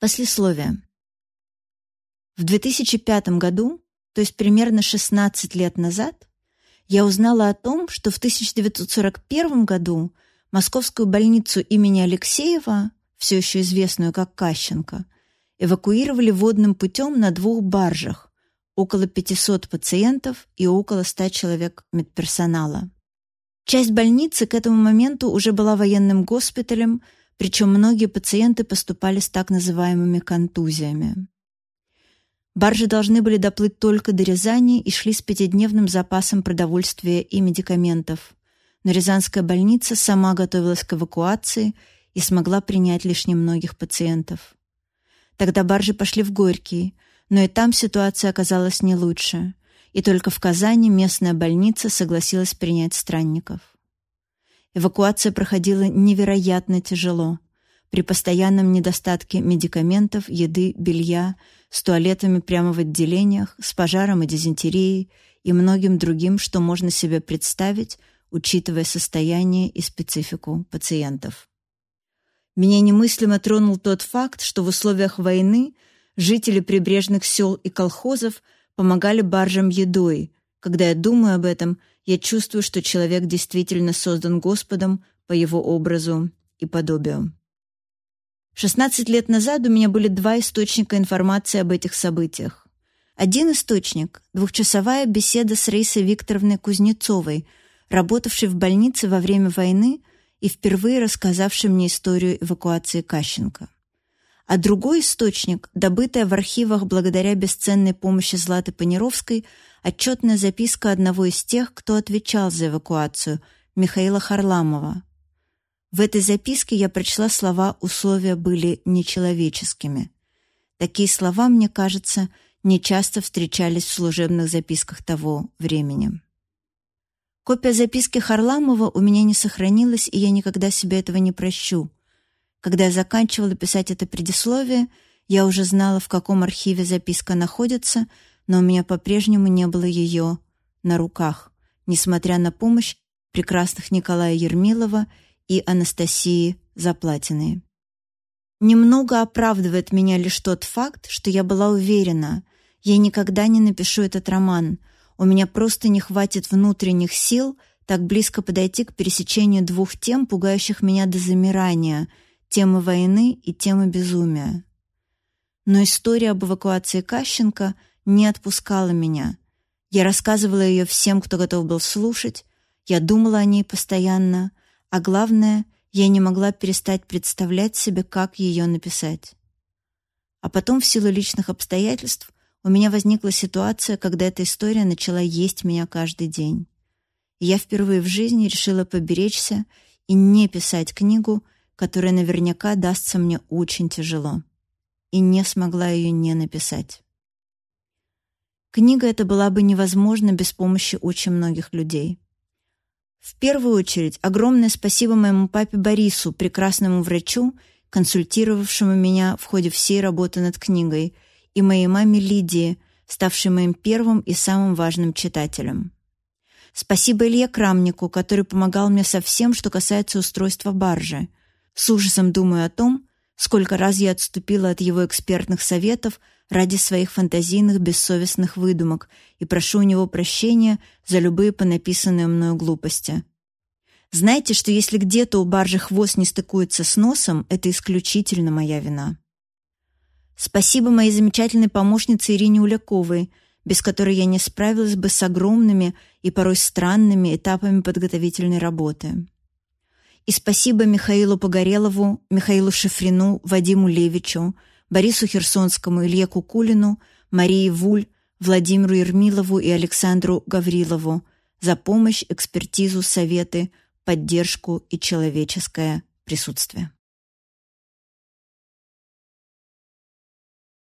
Послесловие. В 2005 году, то есть примерно 16 лет назад, я узнала о том, что в 1941 году московскую больницу имени Алексеева, все еще известную как Кащенко, эвакуировали водным путем на двух баржах, около 500 пациентов и около 100 человек медперсонала. Часть больницы к этому моменту уже была военным госпиталем, причем многие пациенты поступали с так называемыми контузиями. Баржи должны были доплыть только до Рязани и шли с пятидневным запасом продовольствия и медикаментов. Но Рязанская больница сама готовилась к эвакуации и смогла принять лишь немногих пациентов. Тогда баржи пошли в Горький, но и там ситуация оказалась не лучше, и только в Казани местная больница согласилась принять странников. Эвакуация проходила невероятно тяжело. При постоянном недостатке медикаментов, еды, белья, с туалетами прямо в отделениях, с пожаром и дизентерией и многим другим, что можно себе представить, учитывая состояние и специфику пациентов. Меня немыслимо тронул тот факт, что в условиях войны жители прибрежных сел и колхозов помогали баржам едой. Когда я думаю об этом, я чувствую, что человек действительно создан Господом по его образу и подобию. 16 лет назад у меня были два источника информации об этих событиях. Один источник — двухчасовая беседа с Рейсой Викторовной Кузнецовой, работавшей в больнице во время войны и впервые рассказавшей мне историю эвакуации Кащенко. А другой источник, добытая в архивах благодаря бесценной помощи Златы Панировской, отчетная записка одного из тех, кто отвечал за эвакуацию, Михаила Харламова, в этой записке я прочла слова «условия были нечеловеческими». Такие слова, мне кажется, нечасто встречались в служебных записках того времени. Копия записки Харламова у меня не сохранилась, и я никогда себе этого не прощу. Когда я заканчивала писать это предисловие, я уже знала, в каком архиве записка находится, но у меня по-прежнему не было ее на руках, несмотря на помощь прекрасных Николая Ермилова и Анастасии Заплатиной. Немного оправдывает меня лишь тот факт, что я была уверена, я никогда не напишу этот роман. У меня просто не хватит внутренних сил так близко подойти к пересечению двух тем, пугающих меня до замирания — темы войны и темы безумия. Но история об эвакуации Кащенко не отпускала меня. Я рассказывала ее всем, кто готов был слушать, я думала о ней постоянно, а главное, я не могла перестать представлять себе, как ее написать. А потом, в силу личных обстоятельств, у меня возникла ситуация, когда эта история начала есть меня каждый день. И я впервые в жизни решила поберечься и не писать книгу, которая наверняка дастся мне очень тяжело. И не смогла ее не написать. Книга эта была бы невозможна без помощи очень многих людей. В первую очередь огромное спасибо моему папе Борису, прекрасному врачу, консультировавшему меня в ходе всей работы над книгой, и моей маме Лидии, ставшей моим первым и самым важным читателем. Спасибо Илье Крамнику, который помогал мне со всем, что касается устройства баржи. С ужасом думаю о том, сколько раз я отступила от его экспертных советов ради своих фантазийных бессовестных выдумок и прошу у него прощения за любые понаписанные мною глупости. Знаете, что если где-то у баржи хвост не стыкуется с носом, это исключительно моя вина. Спасибо моей замечательной помощнице Ирине Уляковой, без которой я не справилась бы с огромными и порой странными этапами подготовительной работы. И спасибо Михаилу Погорелову, Михаилу Шифрину, Вадиму Левичу, Борису Херсонскому, Илье Кукулину, Марии Вуль, Владимиру Ермилову и Александру Гаврилову за помощь, экспертизу, советы, поддержку и человеческое присутствие.